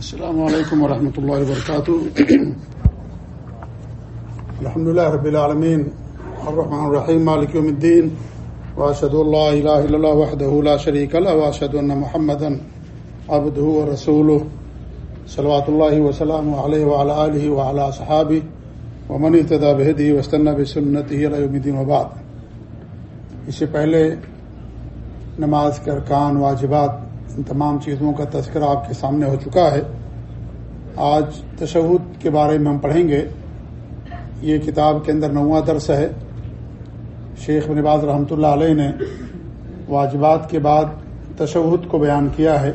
السلام علیکم ورحمۃ اللہ وبرکاتہ الحمد لله رب العالمين. الرحمن الرحيم. مالك يوم الدين. واشهد ان لا اله الا الله وحده لا شريك له واشهد ان محمدا عبده ورسوله. صلوات الله وسلامه عليه وعلى اله وعلى اصحابه ومن اهتدى بهديه واستنى بسنته الى يوم الدين وبعد. اس سے پہلے نماز کے ارکان، واجبات ان تمام چیزوں کا تذکرہ آپ کے سامنے ہو چکا ہے۔ آج تشہد کے بارے میں ہم پڑھیں گے۔ یہ کتاب کے اندر نواں درس ہے۔ شیخ نواز رحمۃ اللہ علیہ نے واجبات کے بعد تشہد کو بیان کیا ہے۔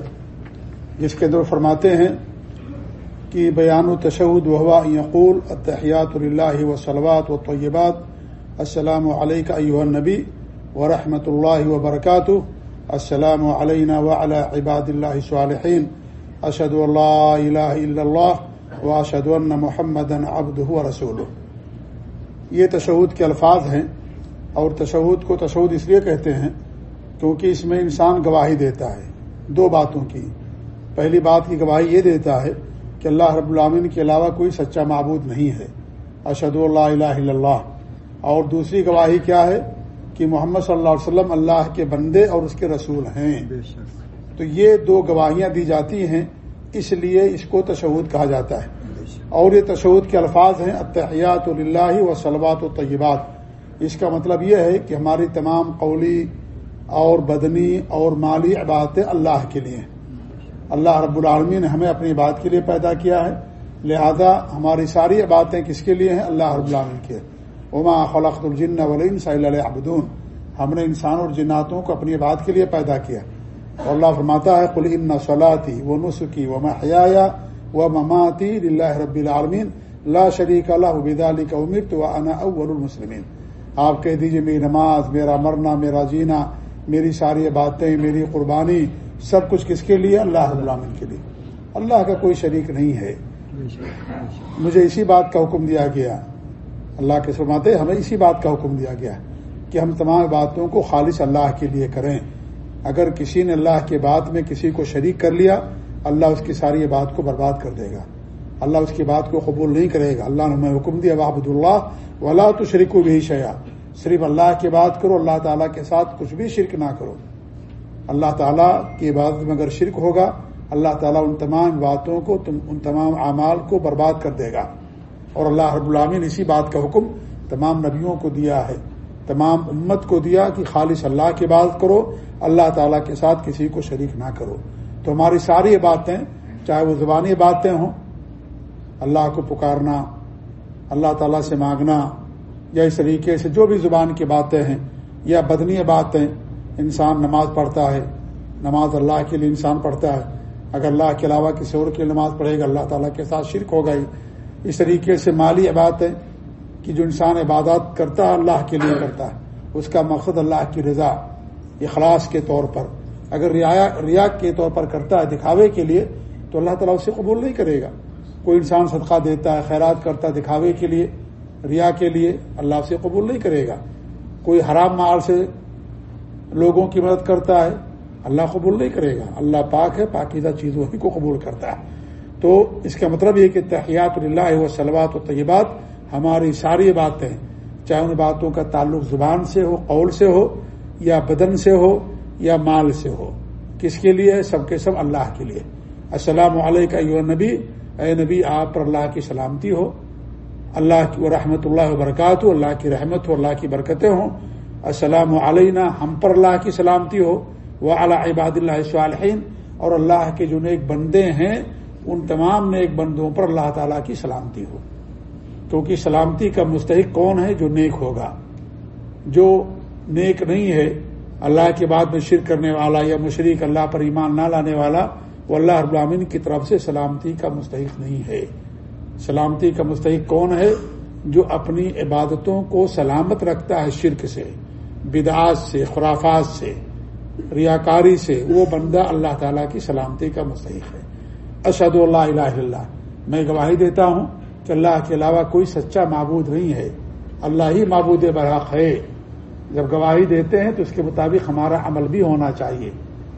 جس کے اندر فرماتے ہیں کہ بیان و تشہد وحوا یقول اتحیات اللہ و سلوات و طیبات السلام علیکہ ایوہ النبی و رحمۃ اللہ وبرکاتہ۔ السلام علینا وعلى عباد اللہ صالحین اشد اللہ الہ الا اللہ و اشد ان محمد ابد رسول یہ تشہد کے الفاظ ہیں اور تشہد کو تشہد اس لیے کہتے ہیں کیونکہ اس میں انسان گواہی دیتا ہے. دو باتوں کی. پہلی بات کی گواہی یہ دیتا ہے کہ اللہ رب العامن کے علاوہ کوئی سچا معبود نہیں ہے. اشد اللہ الہ الا اللہ اور دوسری گواہی کیا ہے؟ کہ محمد صلی اللہ علیہ وسلم اللہ کے بندے اور اس کے رسول ہیں۔ تو یہ دو گواہیاں دی جاتی ہیں اس لیے اس کو تشود کہا جاتا ہے۔ اور یہ تشود کے الفاظ ہیں اتحیات اللہ و سلوات و طیبات اس کا مطلب یہ ہے کہ ہماری تمام قولی اور بدنی اور مالی عبادتیں اللہ کے لیے اللہ رب العالمین نے ہمیں اپنی بات کے لیے پیدا کیا ہے۔ لہذا ہماری ساری عبادتیں کس کے لیے ہیں؟ اللہ رب العالمین کے۔ اما خلق الجن ولین صلی اللہ عبدون ہم نے انسان اور جناتوں کو اپنی بات کے لیے پیدا کیا۔ اور اللہ فرماتا ہے کل ان صلاحی و نسخی و محیا و مماتی اللہ رب العالمین لا شریک اللہ عبید علی کا امر تو انا اول المسلمین آپ کہہ دیجیے میری نماز میرا مرنا میرا جینا میری ساری باتیں میری قربانی سب کچھ کس کے لیے؟ اللہ رب العالمین کے لیے۔ اللہ کا کوئی شریک نہیں ہے۔ مجھے اسی بات کا حکم دیا گیا۔ اللہ کے فرماتے ہمیں اسی بات کا حکم دیا گیا کہ ہم تمام باتوں کو خالص اللہ کے لیے کریں۔ اگر کسی نے اللہ کے بات میں کسی کو شریک کر لیا، اللہ اس کی ساری بات کو برباد کر دے گا۔ اللہ اس کی بات کو قبول نہیں کرے گا۔ اللہ نے ہمیں حکم دیا وحبد اللہ ولا تو شریک و بھی شیا صرف اللہ کی بات کرو، اللہ تعالیٰ کے ساتھ کچھ بھی شرک نہ کرو۔ اللہ تعالیٰ کی عبادت میں اگر شرک ہوگا، اللہ تعالیٰ ان تمام باتوں کو، ان تمام اعمال کو برباد کر دے گا۔ اور اللہ رب العامن اسی بات کا حکم تمام نبیوں کو دیا ہے۔ تمام امت کو دیا کہ خالص اللہ کی بات کرو، اللہ تعالیٰ کے ساتھ کسی کو شریک نہ کرو۔ تو ہماری ساری باتیں، چاہے وہ زبانی باتیں ہوں، اللہ کو پکارنا، اللہ تعالیٰ سے مانگنا، یا اس طریقے سے جو بھی زبان کی باتیں ہیں، یا بدنی باتیں، انسان نماز پڑھتا ہے، نماز اللہ کے لیے انسان پڑھتا ہے۔ اگر اللہ کے علاوہ کسی اور کے لیے نماز پڑھے گا، اللہ تعالیٰ کے ساتھ شرک ہو گئی اس طریقے سے مالی عبادتیں کہ جو انسان عبادات کرتا ہے، اللہ کے لیے کرتا ہے، اس کا مقصد اللہ کی رضا، اخلاص کے طور پر۔ اگر ریا کے طور پر کرتا ہے دکھاوے کے لیے، تو اللہ تعالیٰ اسے قبول نہیں کرے گا۔ کوئی انسان صدقہ دیتا ہے، خیرات کرتا ہے دکھاوے کے لیے، ریا کے لیے، اللہ سے قبول نہیں کرے گا۔ کوئی حرام مال سے لوگوں کی مدد کرتا ہے، اللہ قبول نہیں کرے گا۔ اللہ پاک ہے، پاکیزہ چیزوں ہی کو قبول کرتا ہے۔ تو اس کا مطلب یہ کہ تحیات اللہ و سلوات و طیبات ہماری ساری باتیں، چاہے ان باتوں کا تعلق زبان سے ہو، قول سے ہو، یا بدن سے ہو، یا مال سے ہو۔ کس کے لیے؟ سب کے سب اللہ کے لیے۔ السلام علیکم نبی اے نبی، آپ پر اللہ کی سلامتی ہو۔ اللہ کی رحمۃ اللہ وبرکاتہ، اللہ کی رحمت ہو، اللہ کی برکتیں ہوں۔ السلام علینا، ہم پر اللہ کی سلامتی ہو۔ وہ اللہ عباد اللہ صالحین، اور اللہ کے جو نیک بندے ہیں ان تمام نیک بندوں پر اللہ تعالیٰ کی سلامتی ہو۔ کیونکہ سلامتی کا مستحق کون ہے؟ جو نیک ہوگا۔ جو نیک نہیں ہے، اللہ کے بعد میں شرک کرنے والا یا مشرق اللہ پر ایمان نہ لانے والا، وہ اللہ ابامین کی طرف سے سلامتی کا مستحق نہیں ہے۔ سلامتی کا مستحق کون ہے؟ جو اپنی عبادتوں کو سلامت رکھتا ہے شرک سے، بدعات سے، خرافات سے ریاکاری سے، وہ بندہ اللہ تعالیٰ کی سلامتی کا مستحق ہے۔ اشد اللہ الہ اللہ۔ میں گواہی دیتا ہوں کہ اللہ کے علاوہ کوئی سچا معبود نہیں ہے۔ اللہ ہی معبود برحق ہے۔ جب گواہی دیتے ہیں تو اس کے مطابق ہمارا عمل بھی ہونا چاہیے۔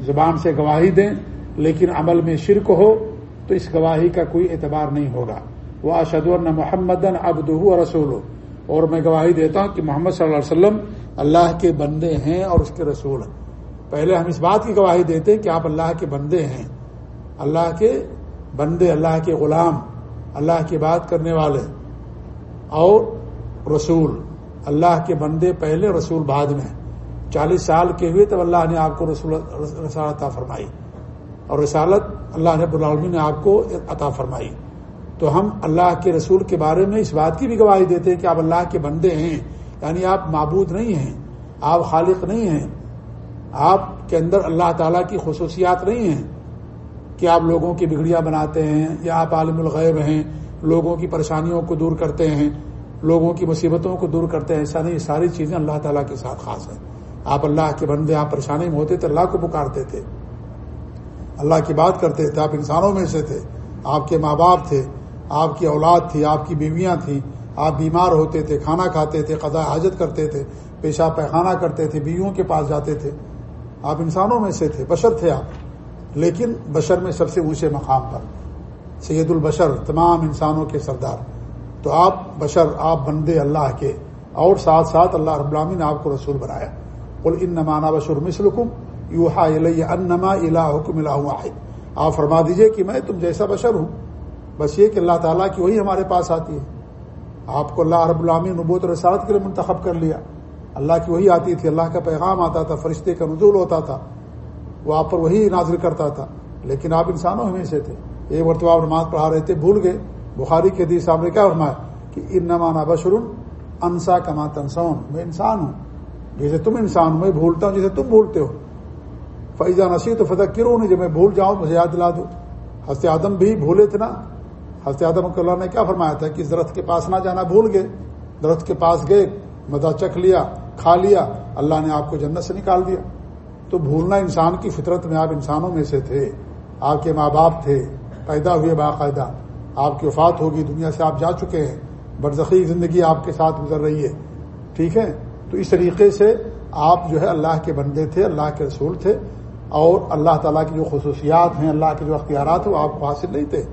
زبان سے گواہی دیں، لیکن عمل میں شرک ہو تو اس گواہی کا کوئی اعتبار نہیں ہوگا۔ وہ اشد الن محمد ابد رسول اور میں گواہی دیتا ہوں کہ محمد صلی اللہ علیہ وسلم اللہ کے بندے ہیں اور اس کے رسول ہیں۔ پہلے ہم اس بات کی گواہی دیتے ہیں کہ آپ اللہ کے بندے ہیں۔ اللہ کے بندے اللہ کے غلام، اللہ کی بات کرنے والے اور رسول۔ اللہ کے بندے پہلے رسول، بعد میں۔ چالیس سال کے ہوئے تب اللہ نے آپ کو رسول، رسالت عطا فرمائی۔ اور رسالت اللہ رب العالمین نے آپ کو عطا فرمائی۔ تو ہم اللہ کے رسول کے بارے میں اس بات کی بھی گواہی دیتے ہیں کہ آپ اللہ کے بندے ہیں۔ یعنی آپ معبود نہیں ہیں، آپ خالق نہیں ہیں۔ آپ کے اندر اللہ تعالیٰ کی خصوصیات نہیں ہیں۔ کہ آپ لوگوں کی بگڑیاں بناتے ہیں یا آپ عالم الغیب ہیں، لوگوں کی پریشانیوں کو دور کرتے ہیں، لوگوں کی مصیبتوں کو دور کرتے ہیں، ایسا نہیں ساری چیزیں اللہ تعالیٰ کے ساتھ خاص ہیں۔ آپ اللہ کے بندے، آپ پریشانی میں ہوتے تھے اللہ کو پکارتے تھے۔ اللہ کی بات کرتے تھے، آپ انسانوں میں سے تھے۔ آپ کے ماں باپ تھے، آپ کی اولاد تھی، آپ کی بیویاں تھیں۔ آپ بیمار ہوتے تھے، کھانا کھاتے تھے، قضاء حاجت کرتے تھے، پیشاب پیخانہ کرتے تھے، بیویوں کے پاس جاتے تھے۔ آپ انسانوں میں سے تھے، بشر تھے آپ۔ لیکن بشر میں سب سے اونچے مقام پر۔ سید البشر، تمام انسانوں کے سردار۔ تو آپ بشر، آپ بندے اللہ کے۔ اور ساتھ ساتھ اللہ رب العامی نے آپ کو رسول بنایا۔ بول ان نمانا بشر مسلکم یو انما الہ حکم اللہ آپ فرما دیجیے کہ میں تم جیسا بشر ہوں۔ بس یہ کہ اللہ تعالیٰ کی وہی ہمارے پاس آتی ہے۔ آپ کو اللہ رب العامی نبوت رسالت کے لیے منتخب کر لیا۔ اللہ کی وہی آتی تھی، اللہ کا پیغام آتا تھا، فرشتے کا نزول ہوتا تھا۔ وہ آپ پر وہی نازل کرتا تھا۔ لیکن آپ انسانوں میں سے تھے۔ ایک مرتبہ آپ نماز پڑھا رہے تھے، بھول گئے۔ بخاری کے حدیث صاحب نے کیا فرمایا کہ ان نمانا بشر انسا کما تنسون۔ میں انسان ہوں۔ جیسے تم انسان ہوں میں بھولتا ہوں۔ جیسے تم بھولتے ہو۔ فیضا نسی تو فتح کیوں نہیں جب میں بھول جاؤں، مجھے یاد دلا دو۔ حضرت آدم بھی بھولے تھے نا۔ حضرت آدم اللہ نے کیا فرمایا تھا کہ درخت کے پاس نہ جانا، بھول گئے۔ درخت کے پاس گئے مزہ چکھ لیا، کھا لیا۔ اللہ نے آپ کو جنت سے نکال دیا۔ تو بھولنا انسان کی فطرت میں آپ انسانوں میں سے تھے، آپ کے ماں باپ تھے، پیدا ہوئے باقاعدہ۔ آپ کی وفات ہوگی، دنیا سے آپ جا چکے ہیں۔ برزخی زندگی آپ کے ساتھ گزر رہی ہے۔ ٹھیک ہے؟ تو اس طریقے سے آپ جو ہے اللہ کے بندے تھے، اللہ کے رسول تھے اور اللہ تعالیٰ کی جو خصوصیات ہیں، اللہ کے جو اختیارات ہیں، وہ آپ کو حاصل نہیں تھے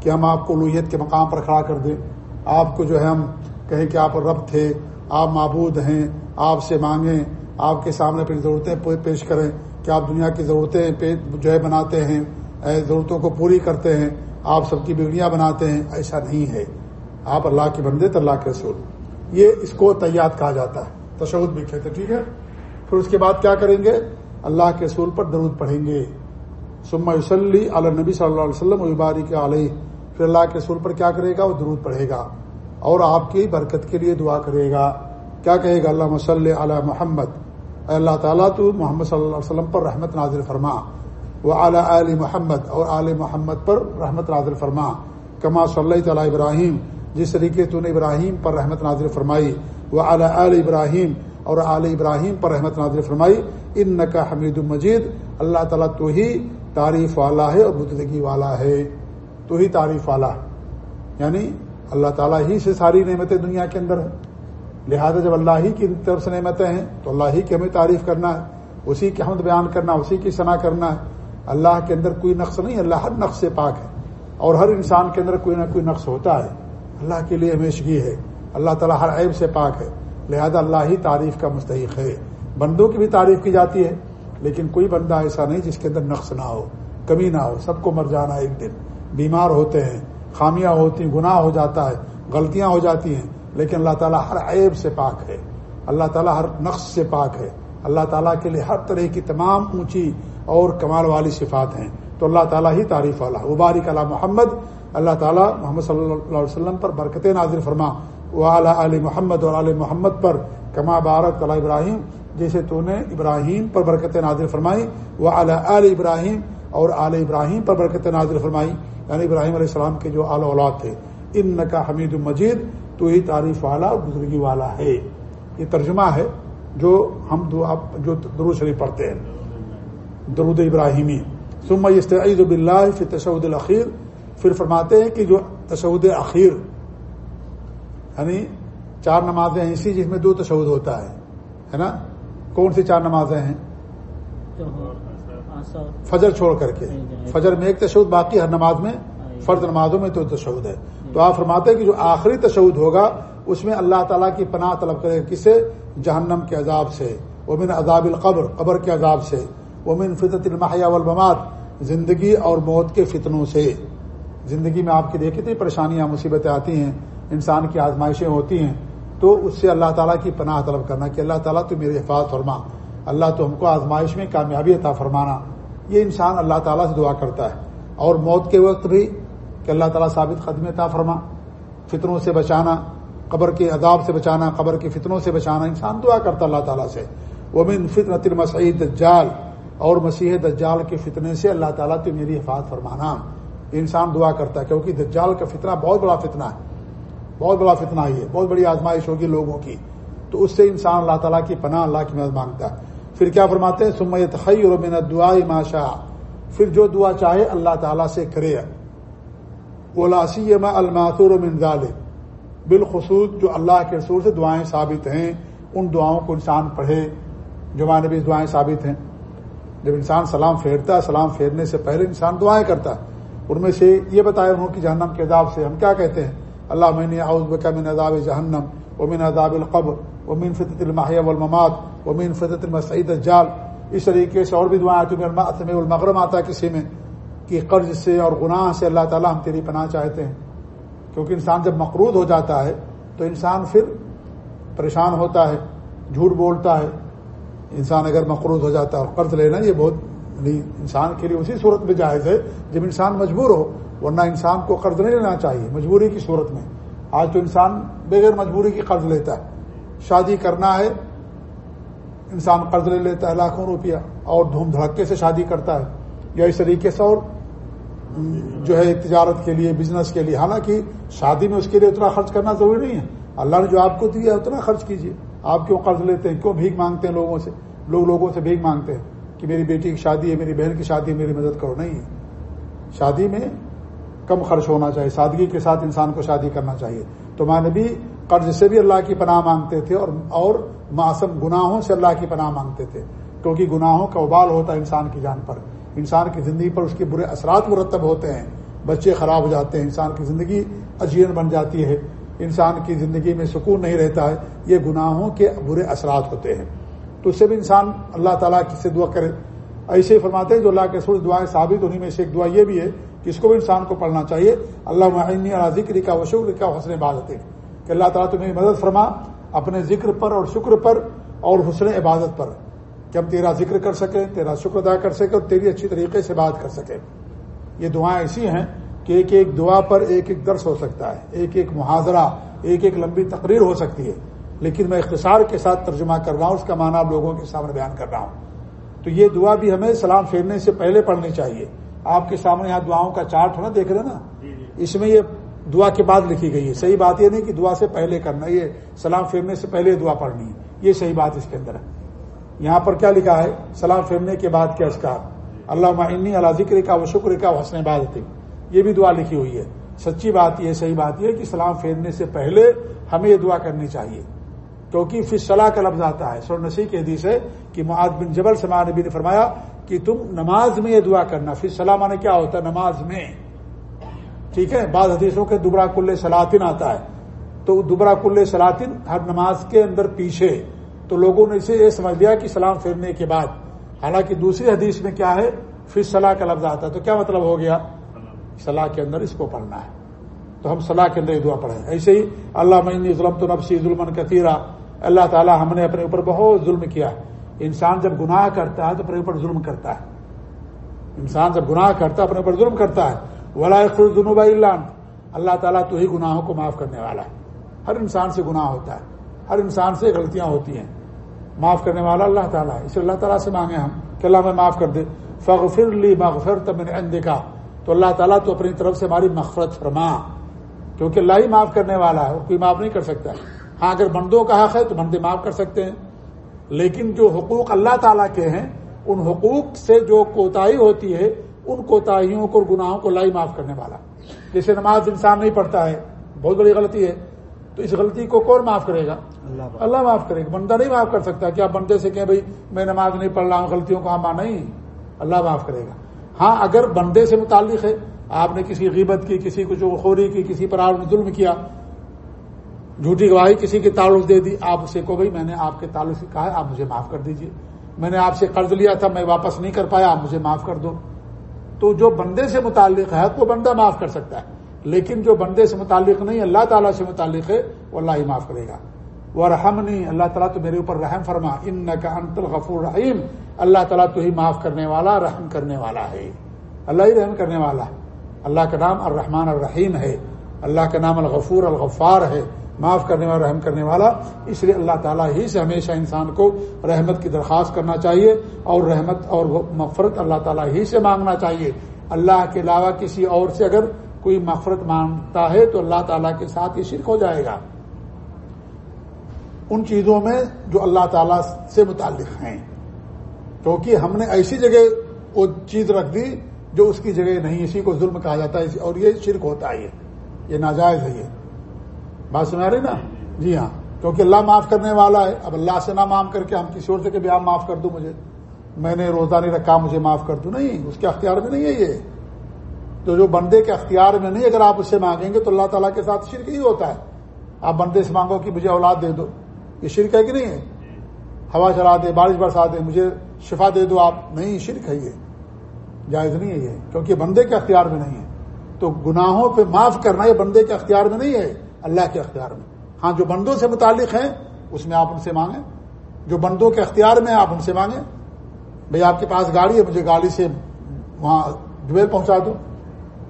کہ ہم آپ کو لوہیت کے مقام پر کھڑا کر دیں۔ آپ کو جو ہے ہم کہیں کہ آپ رب تھے، آپ معبود ہیں، آپ سے مانگیں۔ آپ کے سامنے پھر ضرورتیں پیش کریں کہ آپ دنیا کی ضرورتیں جو ہے بناتے ہیں ضرورتوں کو پوری کرتے ہیں، آپ سب کی بگڑیاں بناتے ہیں، ایسا نہیں ہے۔ آپ اللہ کے بندے تو اللہ کے رسول۔ یہ اس کو تیاد کہا جاتا ہے۔ تشود بھی کہتے ٹھیک ہے؟ پھر اس کے بعد کیا کریں گے؟ اللہ کے رسول پر درود پڑھیں گے۔ سما یوسلی علیہ نبی صلی اللہ علیہ وسلم وباری کے علیہ۔ پھر اللہ کے رسول پر کیا کرے گا؟ وہ درود پڑھے گا۔ اور آپ کی برکت کے لیے دعا کرے گا۔ کیا کہے گا اللہ مسلم علی محمد؟ اے اللہ تعالیٰ، تو محمد صلی اللہ علیہ وسلم پر رحمت نازل فرما۔ وہ اعلیٰ علی محمد، اور علی محمد پر رحمت نازل فرما۔ کما صلی اللہ تعالیٰ ابراہیم، جس طریقے تو نے ابراہیم پر رحمت نازل فرمائی۔ وہ اعلیٰ علی ابراہیم، اور علی ابراہیم پر رحمت نازل فرمائی۔ ان کا حمید المجید اللہ تعالیٰ تو ہی تعریف والا ہے اور بتدگی والا ہے۔ تو ہی تعریف والا۔ یعنی اللہ تعالیٰ ہی سے ساری نعمتیں دنیا کے اندر ہیں۔ لہذا جب اللہ ہی کی طرف سے نعمتیں ہیں، تو اللہ ہی کی ہمیں تعریف کرنا ہے، اسی کی حمد بیان کرنا، اسی کی صنع کرنا ہے۔ اللہ کے اندر کوئی نقص نہیں، اللہ ہر نقص سے پاک ہے۔ اور ہر انسان کے اندر کوئی نہ کوئی نقص ہوتا ہے۔ اللہ کے لیے ہمیشگی ہے۔ اللہ تعالیٰ ہر عیب سے پاک ہے۔ لہذا اللہ ہی تعریف کا مستحق ہے۔ بندوں کی بھی تعریف کی جاتی ہے، لیکن کوئی بندہ ایسا نہیں جس کے اندر نقص نہ ہو، کمی نہ ہو۔ سب کو مر جانا ایک دن۔ بیمار ہوتے ہیں، خامیاں ہوتی، گناہ ہو جاتا ہے، غلطیاں ہو جاتی ہیں۔ لیکن اللہ تعالیٰ ہر عیب سے پاک ہے۔ اللہ تعالیٰ ہر نقص سے پاک ہے۔ اللہ تعالیٰ کے لیے ہر طرح کی تمام اونچی اور کمال والی صفات ہیں۔ تو اللہ تعالیٰ ہی تعریف والا وبارک اللہ محمد۔ اللہ تعالیٰ محمد صلی اللہ علیہ وسلم پر برکت نازر فرما۔ و اعلیٰ علی محمد اور علیہ محمد پر کما بارک علیہ ابراہیم، جیسے تو نے ابراہیم پر برکت نازر فرمائی وہ اعلیٰ علی ابراہیم اور علیہ ابراہیم پر برکت نازر فرمائی یعنی ابراہیم علیہ السلام کے جو اعلی اولاد تھے۔ ان کا حمید المجید تو ہی تعریف والا اور بزرگی والا ہے۔ یہ ترجمہ ہے جو ہم جو درود شریف پڑھتے ہیں۔ درود ابراہیمی۔ ثم استعید باللہ فی تشود الاخیر۔ پھر فرماتے ہیں کہ جو تشود اخیر یعنی چار نمازیں ایسی جس میں دو تشود ہوتا ہے۔ ہے نا؟ کون سی چار نمازیں ہیں؟ فجر چھوڑ کر کے۔ فجر میں ایک تشود باقی ہر نماز میں فرض نمازوں میں تو تشود ہے۔ تو آپ فرماتے ہیں کہ جو آخری تشود ہوگا، اس میں اللہ تعالیٰ کی پناہ طلب کرے کسے؟ جہنم کے عذاب سے۔ وہ من عذاب القبر، قبر کے عذاب سے۔ وہ من فطرت المحیا والممات، زندگی اور موت کے فتنوں سے۔ زندگی میں آپ کی دیکھی تھی پریشانیاں، مصیبتیں آتی ہیں، انسان کی آزمائشیں ہوتی ہیں۔ تو اس سے اللہ تعالیٰ کی پناہ طلب کرنا کہ اللہ تعالیٰ تو میری حفاظت فرما۔ اللہ تو ہم کو آزمائش میں کامیابی عطا فرمانا۔ یہ انسان اللہ تعالیٰ سے دعا کرتا ہے۔ اور موت کے وقت بھی کہ اللہ تعالیٰ ثابت قدم عطا فرما، فطروں سے بچانا، قبر کے عذاب سے بچانا، قبر کے فطروں سے بچانا، انسان دعا کرتا اللہ تعالیٰ سے۔ وہ من فطرت المسعید دجال اور مسیح دجال کے فتنے سے اللہ تعالیٰ تو میری حفاظت فرمانا۔ انسان دعا کرتا ہے، کیونکہ دجال کا فتنہ بہت بڑا فتنہ ہے۔ بہت بڑا فتنہ ہے، بہت بڑی آزمائش ہوگی لوگوں کی۔ تو اس سے انسان اللہ تعالیٰ کی پناہ اللہ کی مدد مانگتا ہے۔ پھر کیا فرماتے ہیں؟ سمیت خی اور من دعا ماشا پھر جو دعا چاہے اللہ تعالیٰ سے کرے۔ اولاسی الماثور من بالخصوص جو اللہ کے رسول سے دعائیں ثابت ہیں، ان دعاؤں کو انسان پڑھے، جو بھی دعائیں ثابت ہیں۔ جب انسان سلام پھیرتا ہے، سلام پھیرنے سے پہلے انسان دعائیں کرتا ہے۔ ان میں سے یہ بتایا انہوں کی جہنم کے عذاب سے ہم کیا کہتے ہیں؟ اللہ میں اعوذ بکا من عذاب جہنم، و من عذاب القبر، و من فطت الماہیہ والممات، و من المسعید الجال اس طریقے سے اور بھی دعائیں آتی ہیں المغرم آتا ہے کسی میں۔ کہ قرض سے اور گناہ سے اللہ تعالیٰ ہم تیری پناہ چاہتے ہیں۔ کیونکہ انسان جب مقروض ہو جاتا ہے تو انسان پھر پریشان ہوتا ہے، جھوٹ بولتا ہے۔ انسان اگر مقروض ہو جاتا ہے اور قرض لینا یہ بہت یعنی انسان کے لیے اسی صورت میں جائز ہے جب انسان مجبور ہو، ورنہ انسان کو قرض نہیں لینا چاہیے، مجبوری کی صورت میں۔ آج تو انسان بغیر مجبوری کی قرض لیتا ہے۔ شادی کرنا ہے، انسان قرض لے لیتا ہے لاکھوں روپیہ اور دھوم دھڑکے سے شادی کرتا ہے، یا اس طریقے سے اور جو ہے تجارت کے لیے بزنس کے لیے، حالانکہ شادی میں اس کے لیے اتنا خرچ کرنا ضروری نہیں ہے۔ اللہ نے جو آپ کو دیا اتنا خرچ کیجیے آپ کیوں قرض لیتے ہیں؟ کیوں بھیک مانگتے ہیں لوگوں سے؟ لوگ لوگوں سے بھیک مانگتے ہیں کہ میری بیٹی کی شادی ہے، میری بہن کی شادی ہے، میری مدد کرو۔ نہیں۔ شادی میں کم خرچ ہونا چاہیے۔ سادگی کے ساتھ انسان کو شادی کرنا چاہیے۔ تو ماں نبی قرض سے بھی اللہ کی پناہ مانگتے تھے اور اور معصم گناہوں سے اللہ کی پناہ مانگتے تھے۔ کیونکہ گناہوں کا ابال ہوتا ہے انسان کی جان پر۔ انسان کی زندگی پر اس کے برے اثرات مرتب ہوتے ہیں، بچے خراب ہو جاتے ہیں، انسان کی زندگی اجین بن جاتی ہے، انسان کی زندگی میں سکون نہیں رہتا ہے، یہ گناہوں کے برے اثرات ہوتے ہیں۔ تو اس سے بھی انسان اللہ تعالیٰ سے دعا کرے۔ ایسے ہی فرماتے ہیں جو اللہ کے سر دعائیں ثابت انہیں میں سے ایک دعا یہ بھی ہے کہ اس کو بھی انسان کو پڑھنا چاہیے۔ اللہ معینی اللہ ذکر کا و شکر کا حسن عبادت ہے کہ اللہ تعالیٰ تمہیں مدد فرما اپنے ذکر پر اور شکر پر اور حسن عبادت پر۔ کہ ہم تیرا ذکر کر سکیں تیرا شکر ادا کر سکیں اور تیری اچھی طریقے سے بات کر سکیں۔ یہ دعائیں ایسی ہیں کہ ایک ایک دعا پر ایک ایک درس ہو سکتا ہے ایک ایک محاذرہ ایک ایک لمبی تقریر ہو سکتی ہے۔ لیکن میں اختصار کے ساتھ ترجمہ کر رہا ہوں اس کا معنی آپ لوگوں کے سامنے بیان کر رہا ہوں۔ تو یہ دعا بھی ہمیں سلام پھیرنے سے پہلے پڑھنی چاہیے۔ آپ کے سامنے یہاں دعاؤں کا چارٹ ہونا دیکھ رہے نا جی، جی۔ اس میں یہ دعا کے بعد لکھی گئی ہے۔ صحیح بات یہ نہیں کہ دعا سے پہلے کرنا یہ سلام پھیرنے سے پہلے دعا پڑھنی ہے۔ یہ صحیح بات اس کے اندر ہے۔ یہاں پر کیا لکھا ہے؟ سلام پھیرنے کے بعد کیا اسکار اللہ معینی اللہ ذکر کا و شکر کا حسن بات یہ بھی دعا لکھی ہوئی ہے۔ سچی بات یہ، صحیح بات یہ کہ سلام پھیرنے سے پہلے ہمیں یہ دعا کرنی چاہیے۔ کیونکہ پھر صلاح کا لفظ آتا ہے۔ سور نسی کے حدیث ہے کہ معاذ بن جبل سما نبی نے فرمایا کہ تم نماز میں یہ دعا کرنا۔ پھر صلاح مانے کیا ہوتا ہے؟ نماز میں۔ ٹھیک ہے؟ بعض حدیثوں کے دبرا کل سلاطن آتا ہے۔ تو دبرا کل سلاطن ہر نماز کے اندر پیچھے۔ تو لوگوں نے اسے یہ سمجھ لیا کہ سلام پھیرنے کے بعد، حالانکہ دوسری حدیث میں کیا ہے؟ پھر صلاح کا لفظ آتا ہے، تو کیا مطلب ہو گیا؟ صلاح کے اندر اس کو پڑھنا ہے۔ تو ہم صلاح کے اندر یہ دعا پڑھیں۔ ایسے ہی اللہ معنی ظلم تو نفسی ظلم کثیرہ اللہ تعالیٰ ہم نے اپنے اوپر بہت ظلم کیا ہے۔ انسان جب گناہ کرتا ہے تو اپنے اوپر ظلم کرتا ہے۔ انسان جب گناہ کرتا ہے، اپنے اوپر ظلم کرتا ہے۔ ولا جنوب اللہ اللہ تعالیٰ تو ہی گناہوں کو معاف کرنے والا ہے۔ ہر انسان سے گناہ ہوتا ہے۔ ہر انسان سے غلطیاں ہوتی ہیں۔ معاف کرنے والا اللہ تعالیٰ ہے۔ اسے اللہ تعالیٰ سے مانگے ہم کہ اللہ میں معاف کر دے۔ فغفر لی مغفر تب میں نے دیکھا تو اللہ تعالیٰ تو اپنی طرف سے ہماری مغفرت فرما۔ کیونکہ اللہ ہی معاف کرنے والا ہے کوئی معاف نہیں کر سکتا۔ ہاں اگر بندوں کا حق ہے تو بندے معاف کر سکتے ہیں۔ لیکن جو حقوق اللہ تعالیٰ کے ہیں، ان حقوق سے جو کوتاہی ہوتی ہے، ان کوتاہیوں کو گناہوں کو لائی معاف کرنے والا جیسے نماز انسان نہیں پڑھتا ہے، بہت بڑی غلطی ہے۔ تو اس غلطی کو کون معاف کرے گا؟ اللہ اللہ معاف کرے گا۔ بندہ نہیں معاف کر سکتا کیا بندے سے کہ بھائی میں نماز نہیں پڑھ رہا ہوں غلطیوں کو ہم نہیں اللہ معاف کرے گا۔ ہاں اگر بندے سے متعلق ہے آپ نے کسی غیبت کی کسی کو جو خوری کی کسی پر آپ نے ظلم کیا جھوٹی گواہی کسی کے تعلق دے دی آپ اسے کو بھائی میں نے آپ کے تعلق سے کہا آپ مجھے معاف کر دیجیے میں نے آپ سے قرض لیا تھا میں واپس نہیں کر پایا آپ مجھے معاف کر دو۔ تو جو بندے سے متعلق ہے وہ بندہ معاف کر سکتا ہے۔ لیکن جو بندے سے متعلق نہیں، اللہ تعالیٰ سے متعلق ہے وہ اللہ ہی معاف کرے گا۔ وہ رحم نہیں اللہ تعالیٰ تو میرے اوپر رحم فرما۔ ان کا انت الغفور رحیم اللہ تعالیٰ تو ہی معاف کرنے والا، رحم کرنے والا ہے۔ اللہ ہی رحم کرنے والا۔ ہے اللہ کا نام الرحمن الرحیم ہے۔ اللہ کا نام الغفور الغفار ہے۔ معاف کرنے والا، رحم کرنے والا۔ اس لیے اللہ تعالیٰ ہی سے ہمیشہ انسان کو رحمت کی درخواست کرنا چاہیے اور رحمت اور مفرت اللہ تعالیٰ ہی سے مانگنا چاہیے۔ اللہ کے علاوہ کسی اور سے اگر کوئی مفرت مانگتا ہے تو اللہ تعالیٰ کے ساتھ یہ شرک ہو جائے گا۔ ان چیزوں میں جو اللہ تعالیٰ سے متعلق ہیں۔ کیونکہ ہم نے ایسی جگہ وہ چیز رکھ دی جو اس کی جگہ نہیں، اسی کو ظلم کہا جاتا ہے، اور یہ شرک ہوتا ہے۔ یہ ناجائز ہے یہ۔ بات سنا رہی نا؟ جی ہاں۔ کیونکہ اللہ معاف کرنے والا ہے۔ اب اللہ سے نہ معاف کر کے ہم کسی اور سے کہ بھی آپ معاف کر دوں مجھے۔ میں نے روزہ نہیں رکھا، مجھے معاف کر دوں۔ نہیں، اس کے اختیار میں نہیں ہے یہ۔ تو جو بندے کے اختیار میں نہیں، اگر آپ اس سے مانگیں گے تو اللہ تعالیٰ کے ساتھ شرک ہی ہوتا ہے۔ آپ بندے سے مانگو کہ مجھے اولاد دے دو۔ یہ شرک ہے کہ نہیں ہے؟ ہوا چلا دے، بارش برسا دے، مجھے شفا دے دو آپ۔ نہیں، شرک ہے یہ۔ جائز نہیں ہے یہ، کیونکہ بندے کے اختیار میں نہیں ہے۔ تو گناہوں پہ معاف کرنا یہ بندے کے اختیار میں نہیں ہے، اللہ کے اختیار میں۔ ہاں جو بندوں سے متعلق ہیں، اس میں آپ ان سے مانگیں۔ جو بندوں کے اختیار میں آپ ان سے مانگیں۔ بھئی آپ کے پاس گاڑی ہے، مجھے گاڑی سے وہاں ڈویل پہنچا دو۔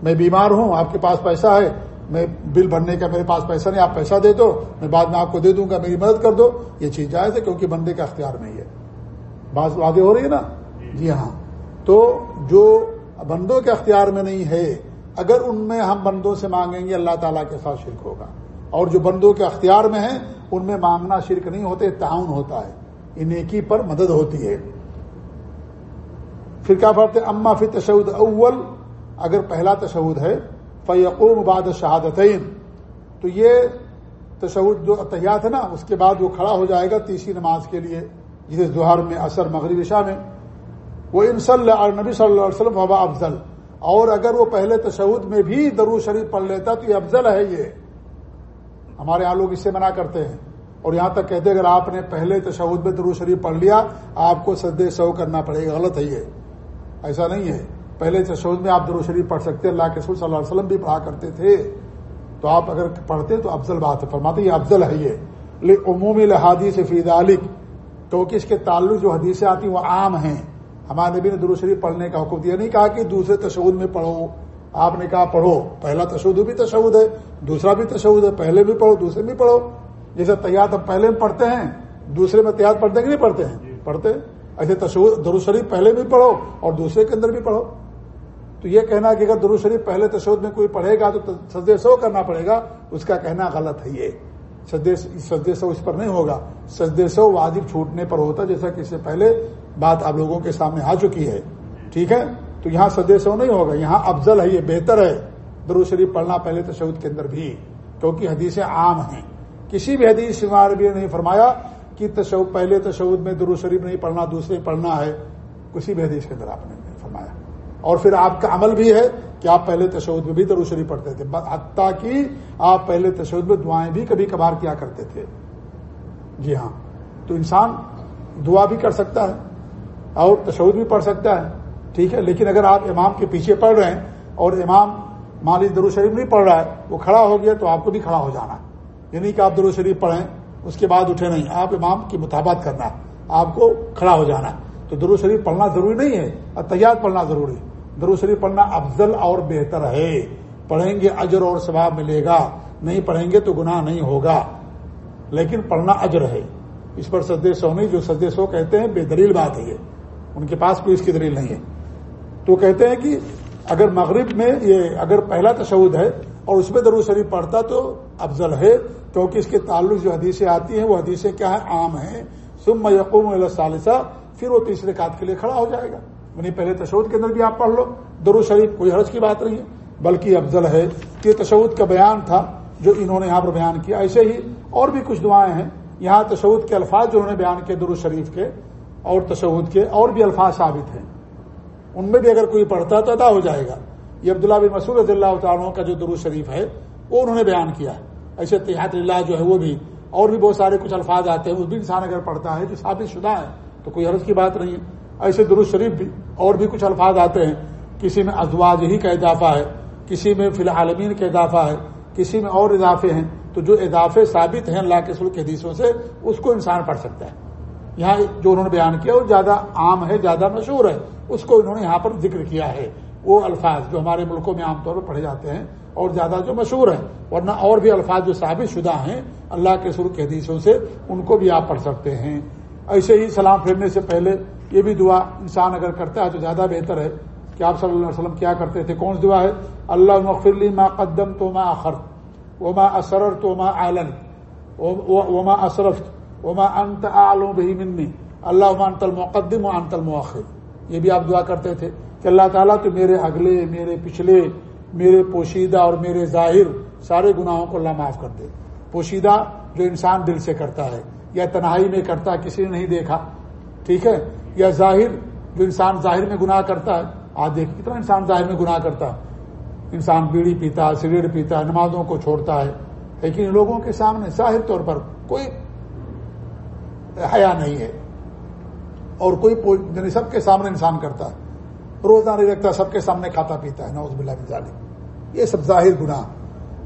میں بیمار ہوں، آپ کے پاس پیسہ ہے، میں بل بھرنے کا میرے پاس پیسہ نہیں، آپ پیسہ دے دو، میں بعد میں آپ کو دے دوں گا، میری مدد کر دو۔ یہ چیز جائز ہے کیونکہ بندے کا اختیار نہیں ہے۔ بات وعدے ہو رہی ہے نا؟ جی ہاں۔ تو جو بندوں کے اختیار میں نہیں ہے، اگر ان میں ہم بندوں سے مانگیں گے، اللہ تعالیٰ کے ساتھ شرک ہوگا۔ اور جو بندوں کے اختیار میں ہیں، ان میں مانگنا شرک نہیں ہوتے تعاون ہوتا ہے۔ انیکی پر مدد ہوتی ہے۔ پھر کیا فرق ہے اما پھر تشود اول اگر پہلا تشود ہے فیقوم بعد شہادتین تو یہ تشود جو اطیات ہے نا، اس کے بعد وہ کھڑا ہو جائے گا تیسری نماز کے لیے، جسے ظہر میں اثر مغرب شاہ میں۔ وہ ان صلی اللہ نبی صلی اللہ علیہ وسلم وبا افضل اور اگر وہ پہلے تشود میں بھی درو شریف پڑھ لیتا تو یہ افضل ہے یہ۔ ہمارے یہاں لوگ اس سے منع کرتے ہیں۔ اور یہاں تک کہتے اگر آپ نے پہلے تشود میں درو شریف پڑھ لیا، آپ کو سدے سو کرنا پڑے گا۔ غلط ہے یہ۔ ایسا نہیں ہے۔ پہلے تشود میں آپ درو شریف پڑھ سکتے اللہ کے سور صلی اللہ علیہ وسلم بھی پڑھا کرتے تھے۔ تو آپ اگر پڑھتے تو افضل بات ہے، فرماتے یہ افضل ہے یہ۔ عمومی لحادی سے فید عالق کیونکہ اس کے تعلق جو حدیثیں آتی ہیں وہ عام ہیں۔ ہمارے نبی نے درو شریف پڑھنے کا حکم دیا، نہیں کہا کہ دوسرے تشود میں پڑھو۔ آپ نے کہا پڑھو، پہلا تشود بھی تشود ہے، دوسرا بھی تشود ہے، پہلے بھی پڑھو، دوسرے بھی پڑھو۔ جیسے تیاد ہم پہلے میں پڑھتے ہیں، دوسرے میں تیاد پڑھتے کہ نہیں پڑھتے ہیں؟ پڑھتے ایسے تشود درو شریف پہلے بھی پڑھو اور دوسرے کے اندر بھی پڑھو۔ تو یہ کہنا کہ اگر درو شریف پہلے تشود میں کوئی پڑھے گا تو سجدے سو کرنا پڑے گا، اس کا کہنا غلط ہے یہ۔ سجدے سو اس پر نہیں ہوگا۔ سجدے سو واجب چھوٹنے پر ہوتا جیسا کہ اس سے پہلے بات آپ لوگوں کے سامنے آ چکی ہے۔ ٹھیک ہے؟ تو یہاں سدے سو نہیں ہوگا، یہاں افضل ہے، یہ بہتر ہے۔ درو شریف پڑھنا پہلے تشود کے اندر بھی، کیونکہ حدیثیں عام ہیں۔ کسی بھی حدیث عربی نے نہیں فرمایا کہ تشود پہلے تشود میں درو شریف نہیں پڑھنا، دوسرے پڑھنا ہے۔ کسی بھی حدیث کے اندر آپ نے۔ نہیں اور پھر آپ کا عمل بھی ہے کہ آپ پہلے تشود میں بھی درو شریف پڑھتے تھے حتیٰ کہ آپ پہلے تشود میں دعائیں بھی کبھی کبھار کیا کرتے تھے۔ جی ہاں تو انسان دعا بھی کر سکتا ہے اور تشود بھی پڑھ سکتا ہے، ٹھیک ہے، لیکن اگر آپ امام کے پیچھے پڑھ رہے ہیں اور امام مالی درو شریف نہیں پڑھ رہا ہے، وہ کھڑا ہو گیا تو آپ کو بھی کھڑا ہو جانا۔ ہے یعنی کہ آپ درو شریف پڑھیں، اس کے بعد اٹھے نہیں، آپ امام کی مطابقت کرنا ہے آپ کو کھڑا ہو جانا۔ ہے تو درو شریف پڑھنا ضروری نہیں ہے اطیات پڑھنا ضروری درو شریف پڑھنا افضل اور بہتر ہے۔ پڑھیں گے اجر اور ثواب ملے گا۔ نہیں پڑھیں گے تو گناہ نہیں ہوگا۔ لیکن پڑھنا اجر ہے۔ اس پر سدے سو نہیں، جو سدے سو کہتے ہیں، بے دلیل بات ہے یہ۔ ان کے پاس کوئی اس کی دلیل نہیں ہے۔ تو کہتے ہیں کہ اگر مغرب میں یہ اگر پہلا تشود ہے اور اس میں درو شریف پڑھتا تو افضل ہے، کیونکہ اس کے تعلق جو حدیثیں آتی ہیں، وہ حدیثیں کیا ہے عام ہیں۔ سم یقوم الثالثہ، پھر وہ تیسرے کات کے لیے کھڑا ہو جائے گا۔ یعنی پہلے تشود کے اندر بھی آپ پڑھ لو، درو شریف کوئی حرض کی بات نہیں ہے، بلکہ افضل ہے یہ تشود کا بیان تھا جو انہوں نے یہاں پر بیان کیا۔ ایسے ہی اور بھی کچھ دعائیں ہیں۔ یہاں تشود کے الفاظ جو انہوں نے بیان کیے، درو شریف کے اور تشود کے اور بھی الفاظ ثابت ہیں۔ ان میں بھی اگر کوئی پڑھتا تو ادا ہو جائے گا۔ یہ عبداللہ بن مسعود رضی اللہ تعالیٰ کا جو درو شریف ہے، وہ انہوں نے بیان کیا۔ ہے ایسے تحت اللہ جو ہے، وہ بھی اور بھی بہت سارے کچھ الفاظ آتے ہیں۔ وہ بھی انسان اگر پڑھتا ہے، جو ثابت شدہ ہے، تو کوئی حرض کی بات نہیں ہے۔ ایسے درست شریف بھی اور بھی کچھ الفاظ آتے ہیں۔ کسی میں ازواج ہی کا اضافہ ہے، کسی میں فی العالمین کا اضافہ ہے، کسی میں اور اضافے ہیں۔ تو جو اضافے ثابت ہیں اللہ کے سلک حدیثوں سے، اس کو انسان پڑھ سکتا ہے۔ یہاں جو انہوں نے بیان کیا، وہ زیادہ عام ہے، زیادہ مشہور ہے۔ اس کو انہوں نے یہاں پر ذکر کیا ہے۔ وہ الفاظ جو ہمارے ملکوں میں عام طور پر پڑھے جاتے ہیں اور زیادہ جو مشہور ہے ورنہ اور بھی الفاظ جو ثابت شدہ ہیں، اللہ کے سر کے حدیثوں سے، ان کو بھی آپ پڑھ سکتے ہیں۔ ایسے ہی سلام پھیرنے سے پہلے یہ بھی دعا انسان اگر کرتا ہے تو زیادہ بہتر ہے کہ آپ صلی اللہ علیہ وسلم کیا کرتے تھے؟ کون سی دعا ہے؟ اللہ مغفرلی ما قدم تو ما اخر وما اسرر تو ما عالن وما اشرف وما انت عالم بہی منی اللہ انت المقدم و انت المؤخر یہ بھی آپ دعا کرتے تھے کہ اللہ تعالیٰ تو میرے اگلے، میرے پچھلے، میرے پوشیدہ اور میرے ظاہر سارے گناہوں کو اللہ معاف کر دے۔ پوشیدہ جو انسان دل سے کرتا ہے یا تنہائی میں کرتا ہے، کسی نے نہیں دیکھا، ٹھیک ہے؟ یا ظاہر جو انسان ظاہر میں گناہ کرتا ہے آج دیکھ کتنا انسان ظاہر میں گناہ کرتا ہے۔ انسان بیڑی پیتا ہے، سگریٹ پیتا ہے، نمازوں کو چھوڑتا ہے، لیکن لوگوں کے سامنے ظاہر طور پر کوئی حیا نہیں ہے۔ اور کوئی یعنی سب کے سامنے انسان کرتا ہے۔ روزہ نہیں رکھتا سب کے سامنے کھاتا پیتا ہے نوز بلا ظالم یہ سب ظاہر گناہ۔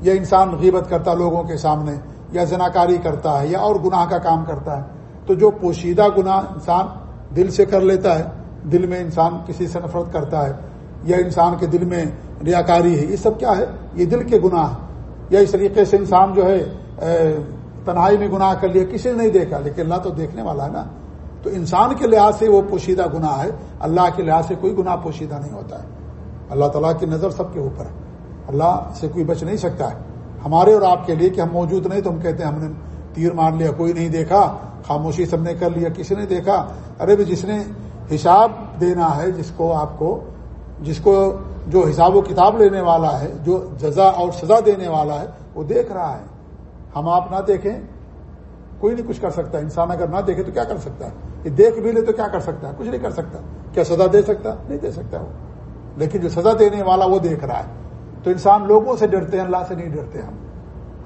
یا انسان غیبت کرتا لوگوں کے سامنے، یا زناکاری کرتا ہے، یا اور گناہ کا کام کرتا ہے۔ تو جو پوشیدہ گناہ انسان دل سے کر لیتا ہے، دل میں انسان کسی سے نفرت کرتا ہے، یا انسان کے دل میں ریاکاری ہے، یہ سب کیا ہے؟ یہ دل کے گناہ یا اس طریقے سے انسان جو ہے تنہائی میں گناہ کر لیا، کسی نے نہیں دیکھا، لیکن اللہ تو دیکھنے والا ہے نا۔ تو انسان کے لحاظ سے وہ پوشیدہ گناہ ہے، اللہ کے لحاظ سے کوئی گناہ پوشیدہ نہیں ہوتا ہے۔ اللہ تعالیٰ کی نظر سب کے اوپر ہے۔ اللہ سے کوئی بچ نہیں سکتا ہے۔ ہمارے اور آپ کے لیے کہ ہم موجود نہیں تو ہم کہتے ہیں ہم نے تیر مار لیا، کوئی نہیں دیکھا۔ خاموشی سب نے کر لیا کسی نے دیکھا، ارے بھی جس نے حساب دینا ہے، جس کو آپ کو، جس کو جو حساب و کتاب لینے والا ہے، جو جزا اور سزا دینے والا ہے، وہ دیکھ رہا ہے۔ ہم آپ نہ دیکھیں، کوئی نہیں کچھ کر سکتا۔ انسان اگر نہ دیکھے تو کیا کر سکتا ہے؟ یہ دیکھ بھی لے تو کیا کر سکتا ہے؟ کچھ نہیں کر سکتا۔ کیا سزا دے سکتا؟ نہیں دے سکتا وہ۔ لیکن جو سزا دینے والا وہ دیکھ رہا ہے۔ تو انسان لوگوں سے ڈرتے ہیں، اللہ سے نہیں ڈرتے ہم۔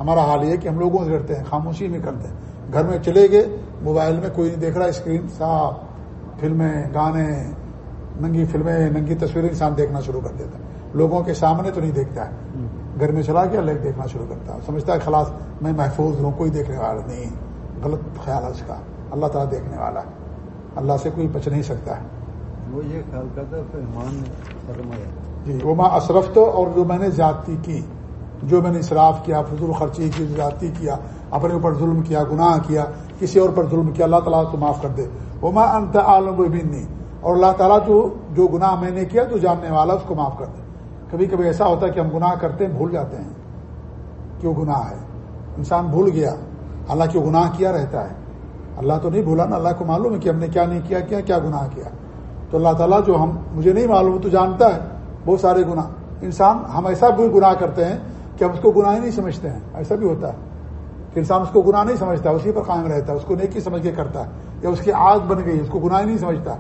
ہمارا حال یہ کہ ہم لوگوں سے ڈرتے ہیں، خاموشی میں کرتے ہیں۔ گھر میں چلے گئے موبائل میں کوئی نہیں دیکھ رہا اسکرین صاف فلمیں گانے ننگی فلمیں ننگی تصویریں انسان دیکھنا شروع کر دیتا ہے۔ لوگوں کے سامنے تو نہیں دیکھتا ہے۔ گھر میں چلا گیا لگ دیکھنا شروع کرتا ہے۔ سمجھتا ہے خلاص میں محفوظ ہوں کوئی دیکھنے والا نہیں۔ غلط خیال ہے اس کا۔ اللہ تعالیٰ دیکھنے والا ہے۔ اللہ سے کوئی بچ نہیں سکتا ہے۔ وہ یہ خیال کرتا جی وہ ماں اشرف تو اور جو میں نے زیادتی کی جو میں نے اصراف کیا فضول خرچی کی زیادتی کیا اپنے اوپر ظلم کیا گناہ کیا کسی اور پر ظلم کیا، اللہ تعالیٰ تو معاف کر دے۔ وہ انت عالم بھی اور اللہ تعالیٰ جو جو گناہ میں نے کیا تو جاننے والا، اس کو معاف کر دے۔ کبھی کبھی ایسا ہوتا ہے کہ ہم گناہ کرتے ہیں، بھول جاتے ہیں۔ کیوں گناہ ہے؟ انسان بھول گیا۔ اللہ کیوں گناہ کیا رہتا ہے؟ اللہ تو نہیں بھولا نا، اللہ کو معلوم ہے کہ ہم نے کیا نہیں کیا کیا کیا گناہ کیا۔ تو اللہ تعالیٰ جو ہم، مجھے نہیں معلوم، تو جانتا ہے۔ بہت سارے گناہ۔ انسان، ہم ایسا بھی گناہ کرتے ہیں کہ ہم اس کو گناہ ہی نہیں سمجھتے ہیں۔ ایسا بھی ہوتا ہے۔ انسان اس کو گناہ نہیں سمجھتا، اسی پر قائم رہتا ہے، اس کو نیکی سمجھ کے کرتا ہے، یا اس کی آگ بن گئی، اس کو گناہ نہیں سمجھتا۔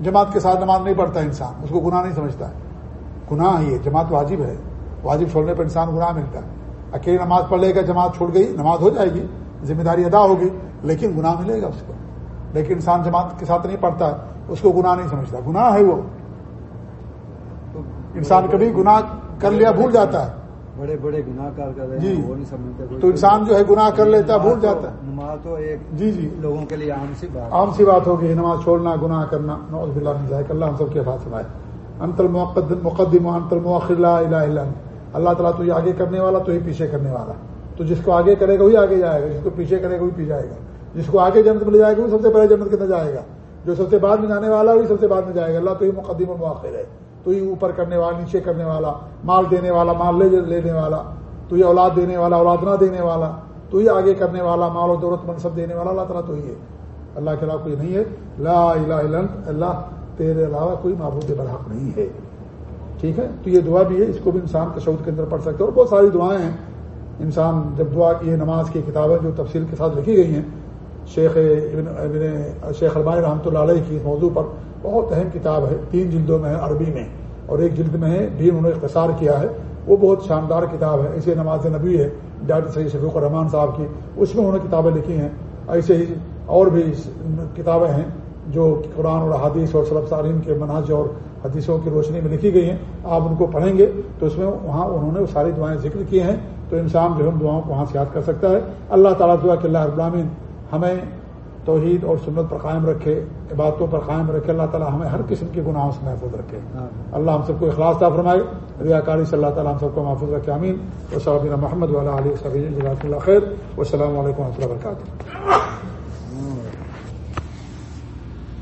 جماعت کے ساتھ نماز نہیں پڑھتا انسان، اس کو گناہ نہیں سمجھتا۔ گناہ ہی ہے، جماعت واجب ہے۔ واجب چھوڑنے پر انسان گناہ ملتا ہے۔ اکیلی نماز پڑھ لے گا، جماعت چھوڑ گئی، نماز ہو جائے گی، ذمہ داری ادا ہوگی، لیکن گناہ ملے گا اس کو۔ لیکن انسان جماعت کے ساتھ نہیں پڑھتا، اس کو گناہ نہیں سمجھتا۔ گناہ ہے وہ۔ انسان کبھی گناہ کر لیا، بھول جاتا ہے۔ بڑے بڑے گناہ کر کر جی۔ تو انسان جو ہے گناہ کر لیتا بھول جاتا ہے۔ نماز تو ایک جی جی۔ لوگوں کے لیے عام سی بات عام سی بات ہوگی نماز چھوڑنا گناہ کرنا نوز بلّہ اللہ ہم سب کے پاس سنائے انتل مقدم انتل مؤخر لا الہ الا اللہ تعالیٰ تو یہ آگے کرنے والا تو ہی پیچھے کرنے والا۔ تو جس کو آگے کرے گا وہی آگے جائے گا۔ جس کو پیچھے کرے گا وہی پی جائے گا۔ جس کو آگے جنت مل جائے گا وہ سب سے پہلے جنت کے اندر جائے گا۔ جو سب سے بعد میں جانے والا وہی سب سے بعد میں جائے گا۔ اللہ تو ہی مقدم و مؤخر ہے۔ تو ہی اوپر کرنے والا، نیچے کرنے والا، مال دینے والا، مال لے لینے والا، تو یہ اولاد دینے والا، اولاد نہ دینے والا، تو ہی آگے کرنے والا، مال و دولت منصب دینے والا، اللہ تعالیٰ تو ہی ہے۔ اللہ کے علاوہ کوئی نہیں ہے۔ لا الہ الا اللہ تیرے علاوہ کوئی معبود برحق نہیں ہے۔ ٹھیک ہے؟ تو یہ دعا بھی ہے، اس کو بھی انسان تشود کے اندر پڑھ سکتے اور بہت ساری دعائیں ہیں۔ انسان جب دعا کی نماز کی کتابیں جو تفصیل کے ساتھ لکھی گئی ہیں شیخ ابن ابن شیخ البانی رحمۃ اللہ علیہ کی موضوع پر بہت اہم کتاب ہے۔ تین جلدوں میں ہے عربی میں اور ایک جلد میں ہے بھی انہوں نے اختصار کیا ہے۔ وہ بہت شاندار کتاب ہے۔ ایسے نماز نبی ہے، ڈاکٹر سید شفیق الرحمان صاحب کی۔ اس میں انہوں نے کتابیں لکھی ہیں۔ ایسے ہی اور بھی کتابیں ہیں جو قرآن اور حدیث اور سلب سارین کے مناظ اور حدیثوں کی روشنی میں لکھی گئی ہیں۔ آپ ان کو پڑھیں گے تو اس میں وہاں انہوں نے ساری دعائیں ذکر کی ہیں۔ تو انسان جو ہے دعاؤں کو وہاں سے یاد کر سکتا ہے۔ اللہ تعالیٰ دعا کہ اللہ ابرامین ہمیں توحید اور سنت پر قائم رکھے عبادتوں پر قائم رکھے اللہ تعالیٰ ہمیں ہر قسم کے گناہوں سے محفوظ رکھے۔ اللہ ہم سب کو اخلاص تھا فرمائے ریا کاری صلی اللہ تعالیٰ ہم سب کو محفوظ رکھے امین و صابین محمد علیہ صبی اللہ خیر۔ و السلام علیکم و رحمۃ اللہ وبرکاتہ۔